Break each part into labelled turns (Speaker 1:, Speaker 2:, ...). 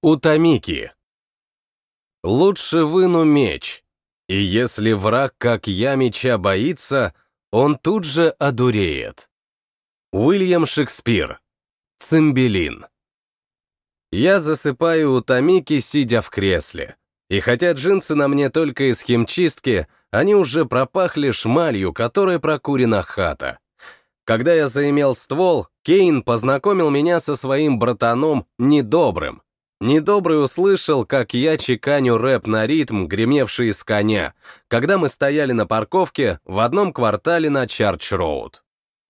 Speaker 1: У Тамики. Лучше выну меч, и если враг, как я, меча боится, он тут же одуреет. Уильям Шекспир. Цимбелин. Я засыпаю у Тамики, сидя в кресле. И хотя джинсы на мне только из химчистки, они уже пропахли шмалью, которой прокурена хата. Когда я заимел ствол, Кейн познакомил меня со своим братаном Недобрым, Недобрый услышал, как я чеканю рэп на ритм, гремевший из коня, когда мы стояли на парковке в одном квартале на Чарч-Роуд.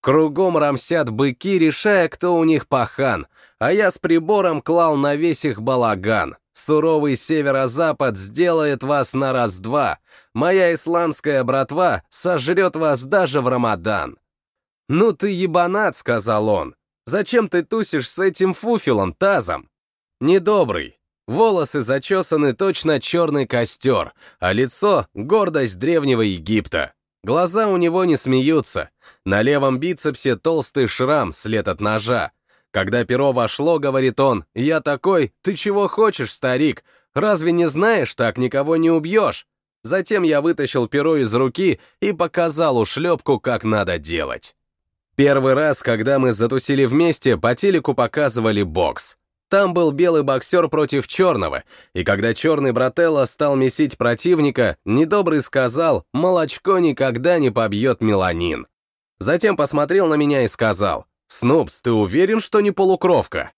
Speaker 1: Кругом рамсят быки, решая, кто у них пахан, а я с прибором клал на весь их балаган. Суровый северо-запад сделает вас на раз-два. Моя исламская братва сожрет вас даже в Рамадан. «Ну ты ебанат», — сказал он. «Зачем ты тусишь с этим фуфелом, тазом?» Недобрый. Волосы зачесаны точно черный костер, а лицо — гордость древнего Египта. Глаза у него не смеются. На левом бицепсе толстый шрам, след от ножа. Когда перо вошло, говорит он, я такой, ты чего хочешь, старик? Разве не знаешь, так никого не убьешь? Затем я вытащил перо из руки и показал ушлепку, как надо делать. Первый раз, когда мы затусили вместе, по телеку показывали бокс. Там был белый боксер против черного, и когда черный брателло стал месить противника, недобрый сказал, молочко никогда не побьет меланин. Затем посмотрел на меня и сказал, «Снупс, ты уверен, что не полукровка?»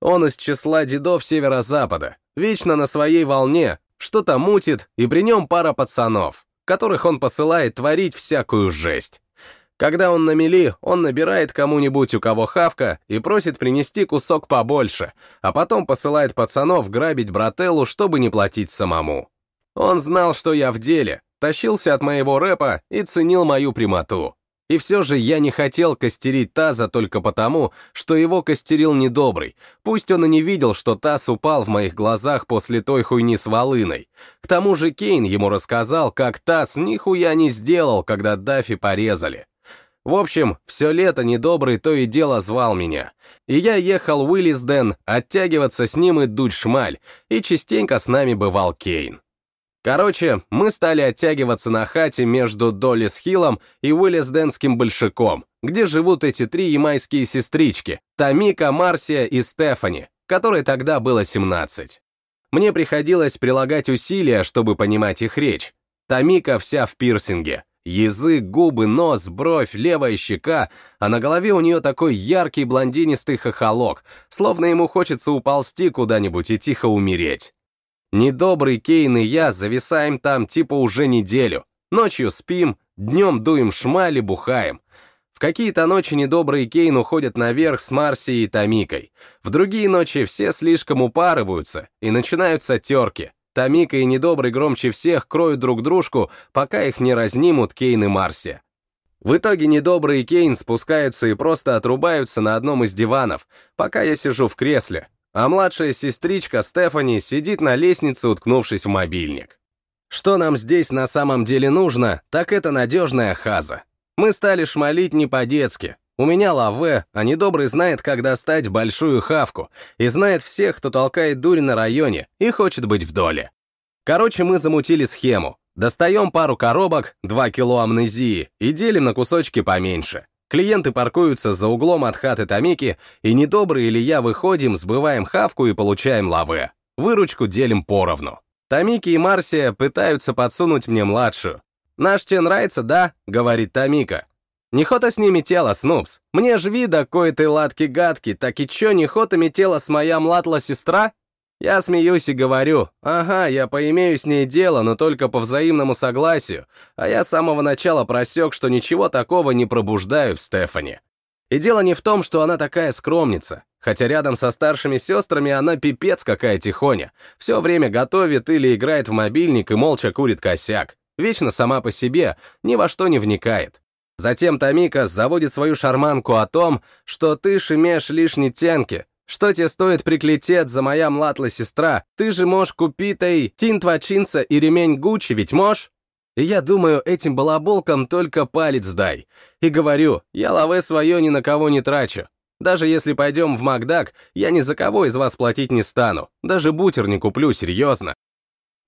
Speaker 1: Он из числа дедов северо-запада, вечно на своей волне, что-то мутит, и при нем пара пацанов, которых он посылает творить всякую жесть. Когда он на мели, он набирает кому-нибудь, у кого хавка, и просит принести кусок побольше, а потом посылает пацанов грабить брателлу, чтобы не платить самому. Он знал, что я в деле, тащился от моего рэпа и ценил мою прямоту. И все же я не хотел костерить Таза только потому, что его костерил недобрый, пусть он и не видел, что Таз упал в моих глазах после той хуйни с волыной. К тому же Кейн ему рассказал, как Таз нихуя не сделал, когда Дафи порезали. В общем, все лето недобрый то и дело звал меня. И я ехал в Уиллисден оттягиваться с ним и дуть шмаль, и частенько с нами бывал Кейн. Короче, мы стали оттягиваться на хате между Доллис-Хиллом и Уиллисденским большаком, где живут эти три ямайские сестрички — Тамика, Марсия и Стефани, которой тогда было 17. Мне приходилось прилагать усилия, чтобы понимать их речь. Тамика вся в пирсинге, Язык, губы, нос, бровь, левая щека, а на голове у нее такой яркий блондинистый хохолок, словно ему хочется уползти куда-нибудь и тихо умереть. Недобрый Кейн и я зависаем там типа уже неделю. Ночью спим, днем дуем шмали, бухаем. В какие-то ночи недобрый Кейн уходят наверх с Марсией и Томикой. В другие ночи все слишком упарываются, и начинаются терки. Тамика и Недобрый громче всех кроют друг дружку, пока их не разнимут Кейн и Марси. В итоге Недобрый и Кейн спускаются и просто отрубаются на одном из диванов, пока я сижу в кресле, а младшая сестричка Стефани сидит на лестнице, уткнувшись в мобильник. Что нам здесь на самом деле нужно, так это надежная хаза. Мы стали шмалить не по-детски, у меня лаве, а недобрый знает, как достать большую хавку, и знает всех, кто толкает дурь на районе и хочет быть в доле. Короче, мы замутили схему. Достаем пару коробок, 2 кило амнезии, и делим на кусочки поменьше. Клиенты паркуются за углом от хаты Томики, и недобрый или я выходим, сбываем хавку и получаем лаве. Выручку делим поровну. Томики и Марсия пытаются подсунуть мне младшую. «Наш тебе нравится, да?» — говорит Томика. Нехота с ними тело, Снупс. Мне ж вида кой ты ладки-гадки, так и чё нехота тело с моя младла сестра? Я смеюсь и говорю, ага, я поимею с ней дело, но только по взаимному согласию, а я с самого начала просек, что ничего такого не пробуждаю в Стефани. И дело не в том, что она такая скромница, хотя рядом со старшими сестрами она пипец какая тихоня, все время готовит или играет в мобильник и молча курит косяк, вечно сама по себе, ни во что не вникает. Затем Тамика заводит свою шарманку о том, что ты шимешь лишней тенки, что тебе стоит приклететь за моя младла сестра, ты же можешь купить ей тинтва чинса и ремень Гуччи, ведь можешь? И я думаю, этим балаболкам только палец дай. И говорю, я лаве свое ни на кого не трачу. Даже если пойдем в Макдак, я ни за кого из вас платить не стану. Даже бутер не куплю, серьезно.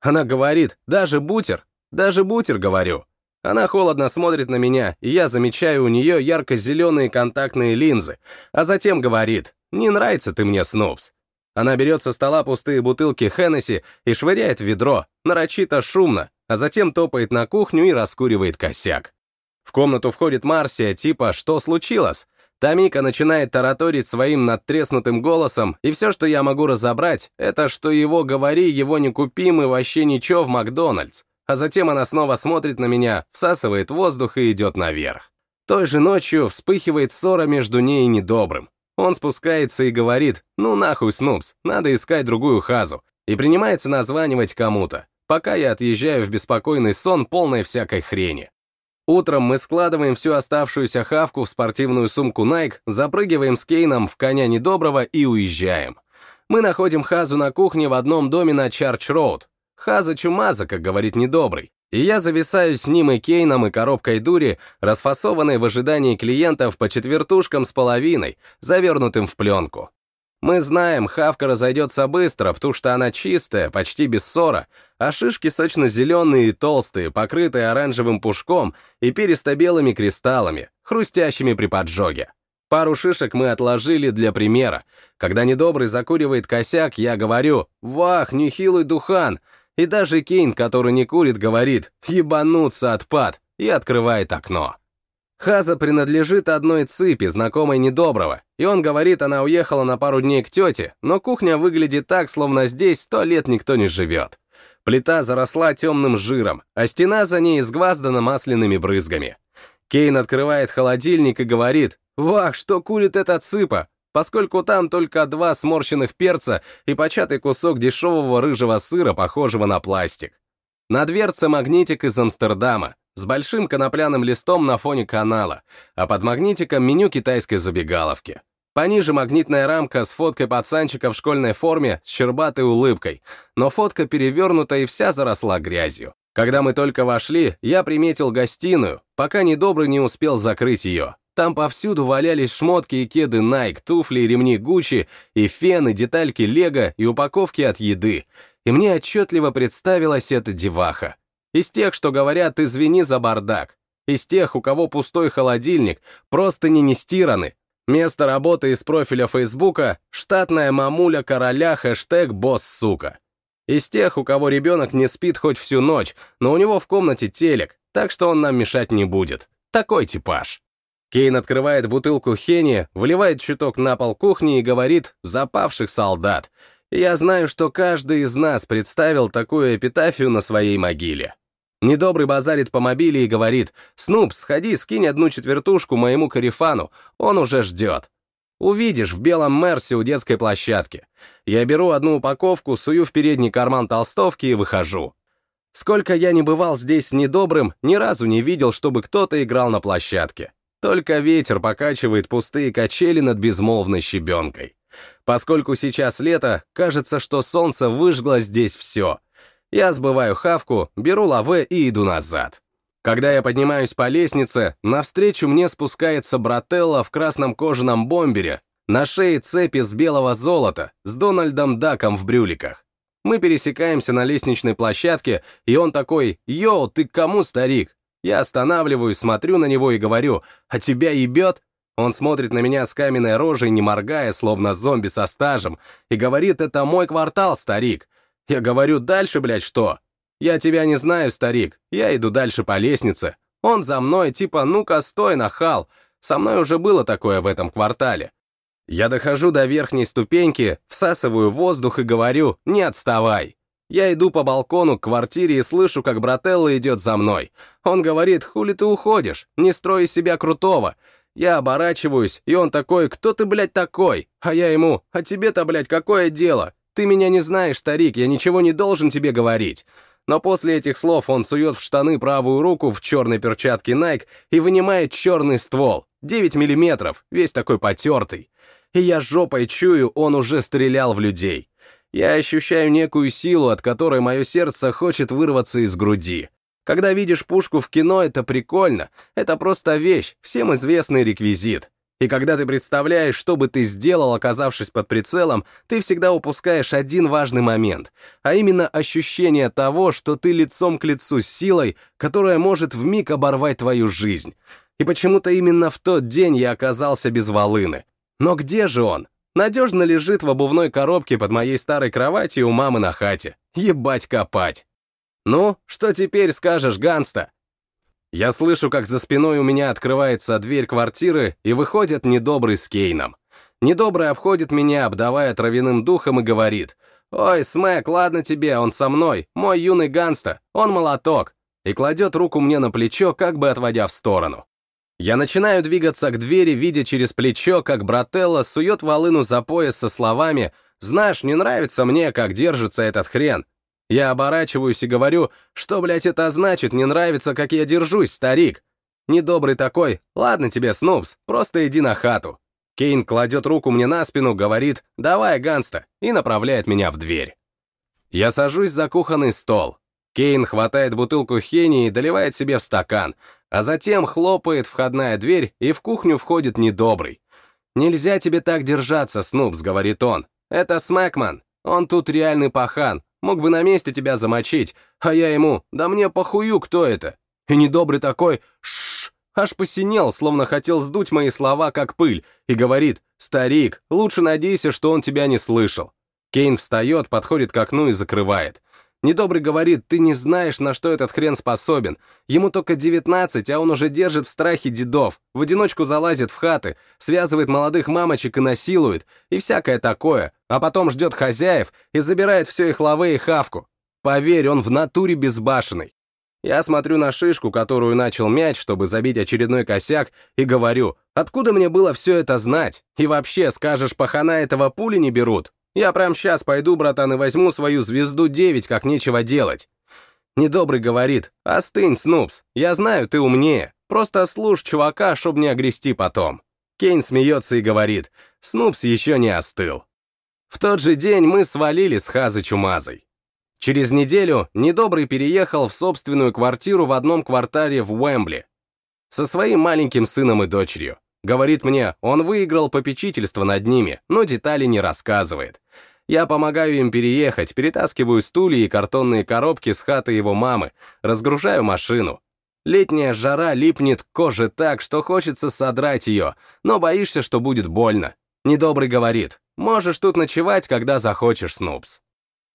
Speaker 1: Она говорит, даже бутер, даже бутер, говорю. Она холодно смотрит на меня, и я замечаю у нее ярко-зеленые контактные линзы, а затем говорит, не нравится ты мне, Снупс. Она берет со стола пустые бутылки Хеннесси и швыряет в ведро, нарочито шумно, а затем топает на кухню и раскуривает косяк. В комнату входит Марсия, типа «Что случилось?». Тамика начинает тараторить своим надтреснутым голосом, и все, что я могу разобрать, это что его говори, его не купим и вообще ничего в Макдональдс. А затем она снова смотрит на меня, всасывает воздух и идет наверх. Той же ночью вспыхивает ссора между ней и недобрым. Он спускается и говорит, ну нахуй, Снупс, надо искать другую хазу, и принимается названивать кому-то, пока я отъезжаю в беспокойный сон, полной всякой хрени. Утром мы складываем всю оставшуюся хавку в спортивную сумку Nike, запрыгиваем с Кейном в коня недоброго и уезжаем. Мы находим Хазу на кухне в одном доме на Чарч-Роуд. Хаза-чумаза, как говорит недобрый. И я зависаю с ним и Кейном, и коробкой дури, расфасованной в ожидании клиентов по четвертушкам с половиной, завернутым в пленку. Мы знаем, хавка разойдется быстро, потому что она чистая, почти без ссора, а шишки сочно-зеленые и толстые, покрытые оранжевым пушком и перисто-белыми кристаллами, хрустящими при поджоге. Пару шишек мы отложили для примера. Когда недобрый закуривает косяк, я говорю «Вах, нехилый духан!» И даже Кейн, который не курит, говорит «Ебануться, отпад!» и открывает окно. Хаза принадлежит одной цыпи, знакомой недоброго, и он говорит, она уехала на пару дней к тете, но кухня выглядит так, словно здесь сто лет никто не живет. Плита заросла темным жиром, а стена за ней изгваздана масляными брызгами. Кейн открывает холодильник и говорит, «Вах, что курит эта цыпа!» Поскольку там только два сморщенных перца и початый кусок дешевого рыжего сыра, похожего на пластик. На дверце магнитик из Амстердама, с большим конопляным листом на фоне канала, а под магнитиком меню китайской забегаловки. Пониже магнитная рамка с фоткой пацанчика в школьной форме с щербатой улыбкой, но фотка перевернута и вся заросла грязью. Когда мы только вошли, я приметил гостиную, пока недобрый не успел закрыть ее. Там повсюду валялись шмотки и кеды Nike, туфли и ремни Gucci, и фены, детальки Лего и упаковки от еды. И мне отчетливо представилась эта деваха. Из тех, что говорят «извини за бардак». Из тех, у кого пустой холодильник, просто не нестираны. Место работы из профиля Фейсбука — штатная мамуля короля хэштег «босс сука». Из тех, у кого ребенок не спит хоть всю ночь, но у него в комнате телек, так что он нам мешать не будет. Такой типаж. Кейн открывает бутылку хени, выливает чуток на пол кухни и говорит «запавших солдат». я знаю, что каждый из нас представил такую эпитафию на своей могиле. Недобрый базарит по мобиле и говорит «Снуп, сходи, скинь одну четвертушку моему карифану, он уже ждет». Увидишь в белом Мерсе у детской площадки. Я беру одну упаковку, сую в передний карман толстовки и выхожу. Сколько я не бывал здесь с недобрым, ни разу не видел, чтобы кто-то играл на площадке. Только ветер покачивает пустые качели над безмолвной щебенкой. Поскольку сейчас лето, кажется, что солнце выжгло здесь все. Я сбываю хавку, беру лаве и иду назад. Когда я поднимаюсь по лестнице, навстречу мне спускается брателла в красном кожаном бомбере, на шее цепи с белого золота, с Дональдом Даком в брюликах. Мы пересекаемся на лестничной площадке, и он такой «Йоу, ты к кому, старик?» Я останавливаюсь, смотрю на него и говорю, «А тебя ебет?» Он смотрит на меня с каменной рожей, не моргая, словно зомби со стажем, и говорит, «Это мой квартал, старик». Я говорю, «Дальше, блядь, что?» «Я тебя не знаю, старик. Я иду дальше по лестнице. Он за мной, типа, ну-ка, стой, нахал. Со мной уже было такое в этом квартале. Я дохожу до верхней ступеньки, всасываю воздух и говорю, не отставай. Я иду по балкону к квартире и слышу, как брателло идет за мной. Он говорит, хули ты уходишь, не строй из себя крутого. Я оборачиваюсь, и он такой, кто ты, блядь, такой? А я ему, а тебе-то, блядь, какое дело? Ты меня не знаешь, старик, я ничего не должен тебе говорить. Но после этих слов он сует в штаны правую руку в черной перчатке Nike и вынимает черный ствол, 9 миллиметров, весь такой потертый. И я жопой чую, он уже стрелял в людей. Я ощущаю некую силу, от которой мое сердце хочет вырваться из груди. Когда видишь пушку в кино, это прикольно. Это просто вещь, всем известный реквизит. И когда ты представляешь, что бы ты сделал, оказавшись под прицелом, ты всегда упускаешь один важный момент, а именно ощущение того, что ты лицом к лицу с силой, которая может вмиг оборвать твою жизнь. И почему-то именно в тот день я оказался без волыны. Но где же он? Надежно лежит в обувной коробке под моей старой кроватью у мамы на хате. Ебать копать. Ну, что теперь скажешь, Ганста? Я слышу, как за спиной у меня открывается дверь квартиры и выходит недобрый с Кейном. Недобрый обходит меня, обдавая травяным духом и говорит, «Ой, Смэк, ладно тебе, он со мной, мой юный Ганста, он молоток», и кладет руку мне на плечо, как бы отводя в сторону. Я начинаю двигаться к двери, видя через плечо, как брателла сует волыну за пояс со словами «Знаешь, не нравится мне, как держится этот хрен, я оборачиваюсь и говорю, что, блядь, это значит, не нравится, как я держусь, старик. Недобрый такой, ладно тебе, Снупс, просто иди на хату. Кейн кладет руку мне на спину, говорит «давай, Ганста», и направляет меня в дверь. Я сажусь за кухонный стол. Кейн хватает бутылку хени и доливает себе в стакан, а затем хлопает входная дверь, и в кухню входит недобрый. «Нельзя тебе так держаться, Снупс», — говорит он. «Это Смэкман. Он тут реальный пахан, Мог бы на месте тебя замочить, а я ему, да мне похую, кто это. И недобрый такой, шш, аж посинел, словно хотел сдуть мои слова, как пыль, и говорит, старик, лучше надейся, что он тебя не слышал. Кейн встает, подходит к окну и закрывает. Недобрый говорит, ты не знаешь, на что этот хрен способен. Ему только 19, а он уже держит в страхе дедов, в одиночку залазит в хаты, связывает молодых мамочек и насилует, и всякое такое, а потом ждет хозяев и забирает все их лавы и хавку. Поверь, он в натуре безбашенный. Я смотрю на шишку, которую начал мяч, чтобы забить очередной косяк, и говорю, откуда мне было все это знать? И вообще, скажешь, пахана этого пули не берут? Я прям сейчас пойду, братан, и возьму свою звезду 9, как нечего делать. Недобрый говорит, остынь, Снупс, я знаю, ты умнее, просто слушай чувака, чтоб не огрести потом. Кейн смеется и говорит, Снупс еще не остыл. В тот же день мы свалили с Хазы Чумазой. Через неделю Недобрый переехал в собственную квартиру в одном квартале в Уэмбли со своим маленьким сыном и дочерью. Говорит мне, он выиграл попечительство над ними, но детали не рассказывает. Я помогаю им переехать, перетаскиваю стулья и картонные коробки с хаты его мамы, разгружаю машину. Летняя жара липнет к коже так, что хочется содрать ее, но боишься, что будет больно. Недобрый говорит, можешь тут ночевать, когда захочешь, Снупс.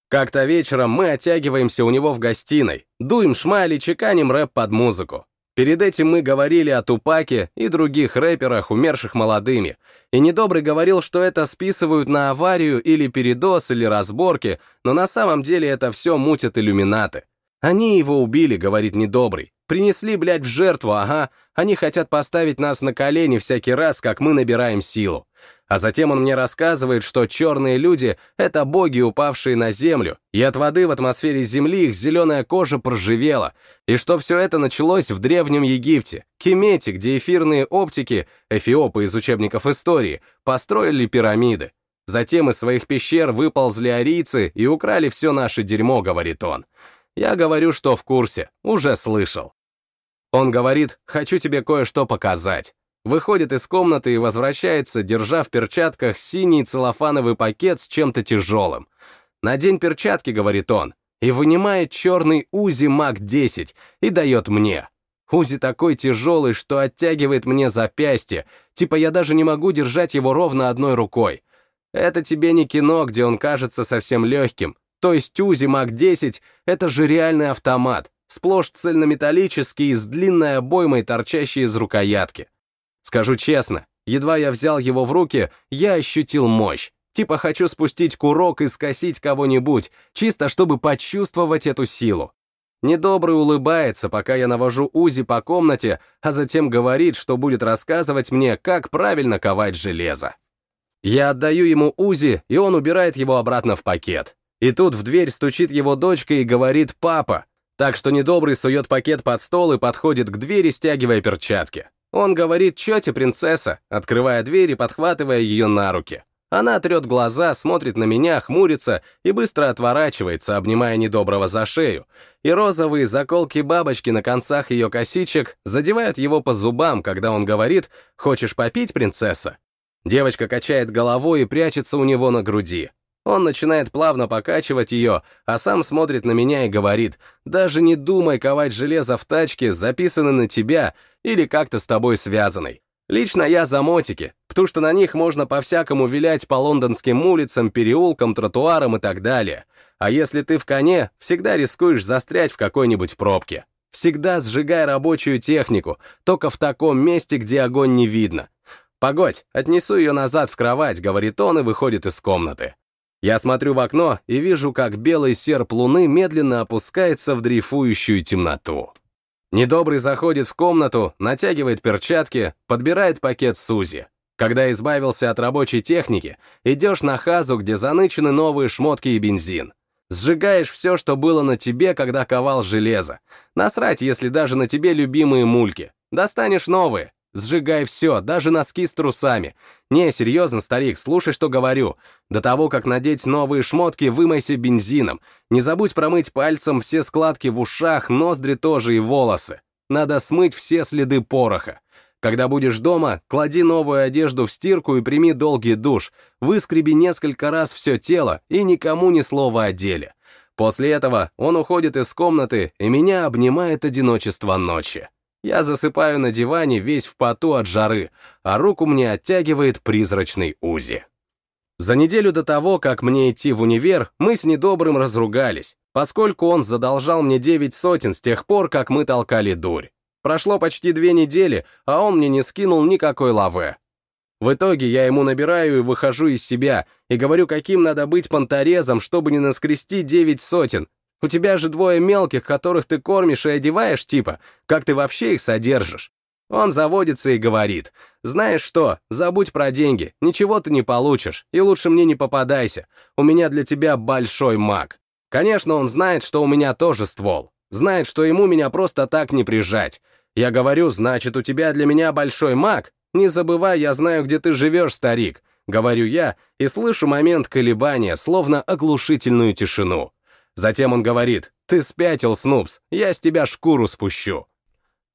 Speaker 1: Как-то вечером мы оттягиваемся у него в гостиной, дуем шмали, чеканим рэп под музыку. Перед этим мы говорили о Тупаке и других рэперах, умерших молодыми, и Недобрый говорил, что это списывают на аварию или передоз или разборки, но на самом деле это все мутят иллюминаты. Они его убили, говорит Недобрый. Принесли, блядь, в жертву, ага. Они хотят поставить нас на колени всякий раз, как мы набираем силу. А затем он мне рассказывает, что черные люди — это боги, упавшие на землю, и от воды в атмосфере Земли их зеленая кожа проживела, и что все это началось в Древнем Египте, Кемете, где эфирные оптики, эфиопы из учебников истории, построили пирамиды. Затем из своих пещер выползли арийцы и украли все наше дерьмо, говорит он. Я говорю, что в курсе, уже слышал. Он говорит, хочу тебе кое-что показать выходит из комнаты и возвращается, держа в перчатках синий целлофановый пакет с чем-то тяжелым. «Надень перчатки», — говорит он, и вынимает черный УЗИ МАК-10 и дает мне. УЗИ такой тяжелый, что оттягивает мне запястье, типа я даже не могу держать его ровно одной рукой. Это тебе не кино, где он кажется совсем легким. То есть УЗИ МАК-10 — это же реальный автомат, сплошь цельнометаллический и с длинной обоймой, торчащей из рукоятки. Скажу честно, едва я взял его в руки, я ощутил мощь. Типа хочу спустить курок и скосить кого-нибудь, чисто чтобы почувствовать эту силу. Недобрый улыбается, пока я навожу Узи по комнате, а затем говорит, что будет рассказывать мне, как правильно ковать железо. Я отдаю ему Узи, и он убирает его обратно в пакет. И тут в дверь стучит его дочка и говорит «папа», так что Недобрый сует пакет под стол и подходит к двери, стягивая перчатки. Он говорит «Чете, принцесса», открывая дверь и подхватывая ее на руки. Она трет глаза, смотрит на меня, хмурится и быстро отворачивается, обнимая недоброго за шею, и розовые заколки-бабочки на концах ее косичек задевают его по зубам, когда он говорит «Хочешь попить, принцесса?». Девочка качает головой и прячется у него на груди. Он начинает плавно покачивать ее, а сам смотрит на меня и говорит, «Даже не думай ковать железо в тачке, записанной на тебя или как-то с тобой связанной. Лично я за мотики, потому что на них можно по-всякому вилять по лондонским улицам, переулкам, тротуарам и так далее. А если ты в коне, всегда рискуешь застрять в какой-нибудь пробке. Всегда сжигай рабочую технику, только в таком месте, где огонь не видно. «Погодь, отнесу ее назад в кровать», — говорит он и выходит из комнаты. Я смотрю в окно и вижу, как белый серп луны медленно опускается в дрейфующую темноту. Недобрый заходит в комнату, натягивает перчатки, подбирает пакет Сузи. Когда избавился от рабочей техники, идешь на хазу, где занычены новые шмотки и бензин. Сжигаешь все, что было на тебе, когда ковал железо. Насрать, если даже на тебе любимые мульки. Достанешь новые. Сжигай все, даже носки с трусами. Не, серьезно, старик, слушай, что говорю. До того, как надеть новые шмотки, вымойся бензином. Не забудь промыть пальцем все складки в ушах, ноздри тоже и волосы. Надо смыть все следы пороха. Когда будешь дома, клади новую одежду в стирку и прими долгий душ, выскреби несколько раз все тело и никому ни слова о деле. После этого он уходит из комнаты, и меня обнимает одиночество ночи. Я засыпаю на диване весь в поту от жары, а руку мне оттягивает призрачный Узи. За неделю до того, как мне идти в универ, мы с недобрым разругались, поскольку он задолжал мне девять сотен с тех пор, как мы толкали дурь. Прошло почти две недели, а он мне не скинул никакой лаве. В итоге я ему набираю и выхожу из себя, и говорю, каким надо быть понторезом, чтобы не наскрести девять сотен, у тебя же двое мелких, которых ты кормишь и одеваешь, типа, как ты вообще их содержишь? Он заводится и говорит, знаешь что, забудь про деньги, ничего ты не получишь, и лучше мне не попадайся, у меня для тебя большой маг. Конечно, он знает, что у меня тоже ствол, знает, что ему меня просто так не прижать. Я говорю, значит, у тебя для меня большой маг? Не забывай, я знаю, где ты живешь, старик. Говорю я и слышу момент колебания, словно оглушительную тишину. Затем он говорит, «Ты спятил, Снупс, я с тебя шкуру спущу».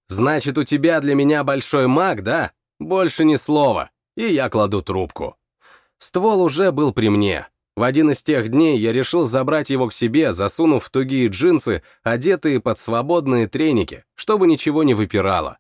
Speaker 1: «Значит, у тебя для меня большой маг, да? Больше ни слова». И я кладу трубку. Ствол уже был при мне. В один из тех дней я решил забрать его к себе, засунув в тугие джинсы, одетые под свободные треники, чтобы ничего не выпирало.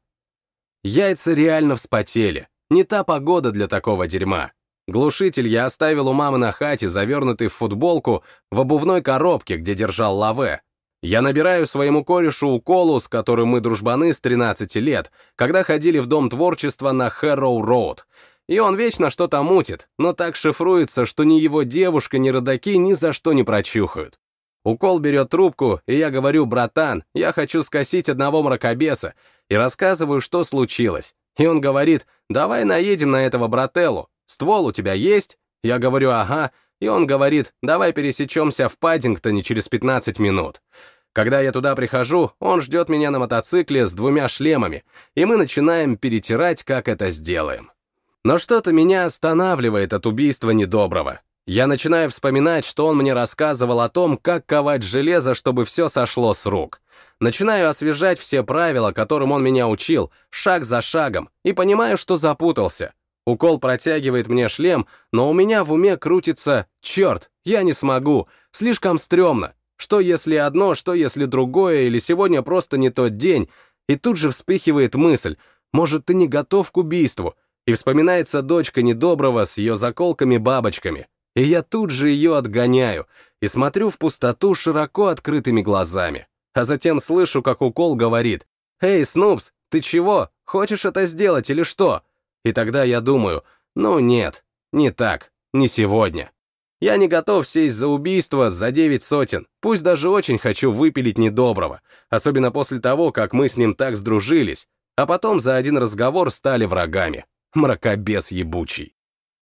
Speaker 1: Яйца реально вспотели. Не та погода для такого дерьма. Глушитель я оставил у мамы на хате, завернутый в футболку, в обувной коробке, где держал лаве. Я набираю своему корешу уколу, с которым мы дружбаны с 13 лет, когда ходили в Дом творчества на Хэрроу-Роуд. И он вечно что-то мутит, но так шифруется, что ни его девушка, ни родаки ни за что не прочухают. Укол берет трубку, и я говорю, братан, я хочу скосить одного мракобеса, и рассказываю, что случилось. И он говорит, давай наедем на этого брателлу, Ствол у тебя есть? Я говорю, ага, и он говорит, давай пересечемся в Паддингтоне через 15 минут. Когда я туда прихожу, он ждет меня на мотоцикле с двумя шлемами, и мы начинаем перетирать, как это сделаем. Но что-то меня останавливает от убийства недоброго. Я начинаю вспоминать, что он мне рассказывал о том, как ковать железо, чтобы все сошло с рук. Начинаю освежать все правила, которым он меня учил, шаг за шагом, и понимаю, что запутался. Укол протягивает мне шлем, но у меня в уме крутится «Черт, я не смогу, слишком стрёмно. Что если одно, что если другое, или сегодня просто не тот день?» И тут же вспыхивает мысль «Может, ты не готов к убийству?» И вспоминается дочка недоброго с ее заколками-бабочками. И я тут же ее отгоняю и смотрю в пустоту широко открытыми глазами. А затем слышу, как укол говорит «Эй, Снупс, ты чего? Хочешь это сделать или что?» И тогда я думаю, ну нет, не так, не сегодня. Я не готов сесть за убийство за девять сотен, пусть даже очень хочу выпилить недоброго, особенно после того, как мы с ним так сдружились, а потом за один разговор стали врагами. Мракобес ебучий.